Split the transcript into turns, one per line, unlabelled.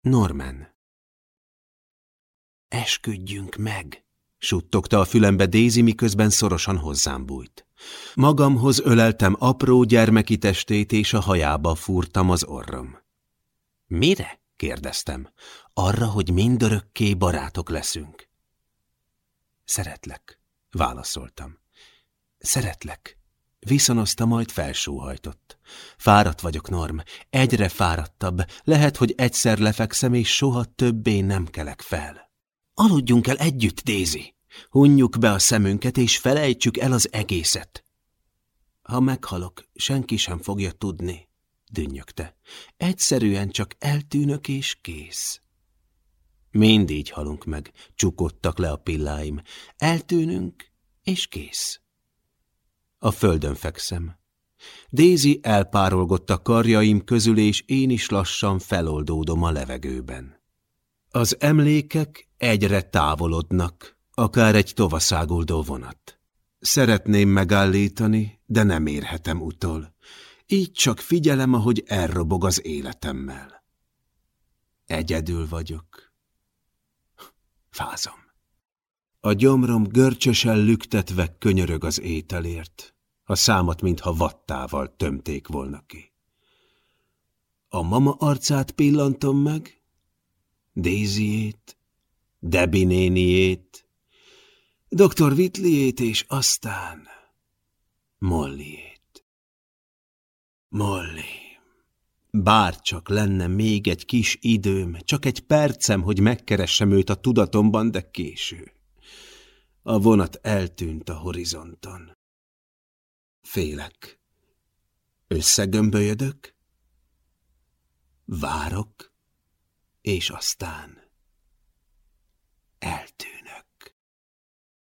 Norman. Esküdjünk meg, suttogta a fülembe Daisy, miközben szorosan hozzám bújt. Magamhoz öleltem apró gyermeki testét, és a hajába fúrtam az orrom. Mire? kérdeztem. Arra, hogy mindörökké barátok leszünk. Szeretlek, válaszoltam. Szeretlek. Viszonozta, majd felsóhajtott. Fáradt vagyok, Norm, egyre fáradtabb. Lehet, hogy egyszer lefekszem, és soha többé nem kelek fel. Aludjunk el együtt, Daisy. Hunjuk be a szemünket, és felejtsük el az egészet. Ha meghalok, senki sem fogja tudni, dünnyögte. Egyszerűen csak eltűnök, és kész. Mind halunk meg, csukottak le a pilláim. Eltűnünk, és kész. A földön fekszem. Daisy elpárolgott a karjaim közül, és én is lassan feloldódom a levegőben. Az emlékek egyre távolodnak, akár egy tovaszáguldó vonat. Szeretném megállítani, de nem érhetem utol. Így csak figyelem, ahogy elrobog az életemmel. Egyedül vagyok. Fázom. A gyomrom görcsösen lüktetve könyörög az ételért. A számat, mintha vattával tömték volna ki. A mama arcát pillantom meg, Daisyét, Debbie néniét, Dr. Whitleyét és aztán Mollyét. Molly. Bár csak lenne még egy kis időm, csak egy percem, hogy megkeressem őt a tudatomban, de késő. A vonat eltűnt a horizonton. Félek. Összegömbölyödök? Várok, és aztán...